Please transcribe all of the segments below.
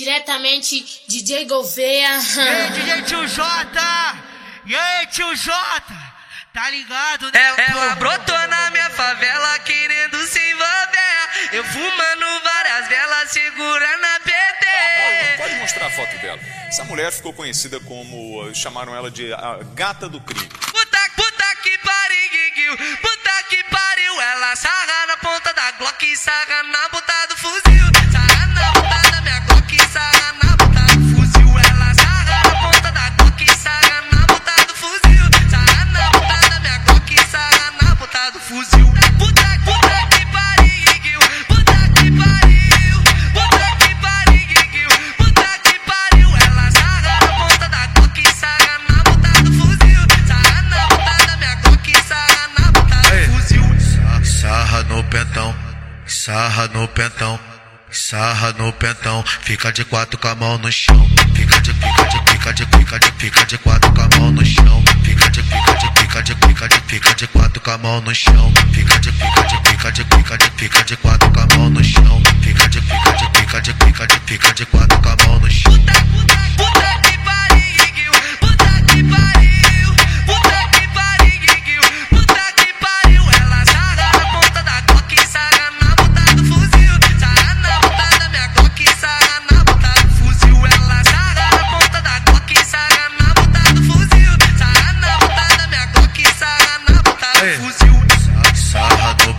Diretamente DJ Gouveia. E aí, DJ Tio J! E aí, Tio J! Tá ligado, né? Ela, ela brotou na minha favela querendo se envolver. Eu fumando várias velas, segurando a PT. Pode mostrar a foto dela. Essa mulher ficou conhecida como. chamaram ela de a gata do crime. Puta, puta que pariu, puta que pariu. Ela sarra na ponta da Glock, sarra na ponta do fuzil. Sarra na ponta pentão, sarra no pentão, sarra no pentão. Fica de quatro com a mão no chão. Fica de, fica de, fica de, fica de, fica de quatro com a mão no chão. Fica de, fica de, fica de, fica de, fica de quatro com a mão no chão. Fica de, fica de, fica de, fica de, fica de quatro com a mão no chão. Fica de, fica de, fica de, fica de, fica de quatro com a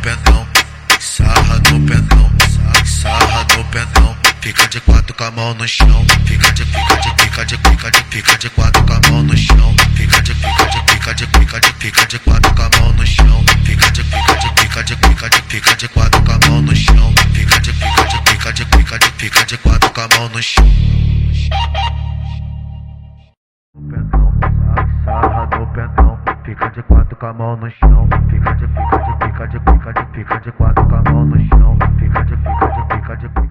pentão, sarra no pentão, sarra no pentão. Fica de quatro com a mão no chão. Fica de, fica de, fica de, fica de, fica de quatro com a mão no chão. Fica de, fica de, fica de, fica de, fica de quatro com a mão no chão. Fica de, fica de, fica de, fica de, fica de quatro com a mão no chão. Fica de, fica de, fica de, fica de, fica de quatro com a mão no chão. fica de quatro com a mão no chão, fica de, fica de, fica de, fica de, fica de quatro com a mão no chão, fica de, fica de, fica de, fica de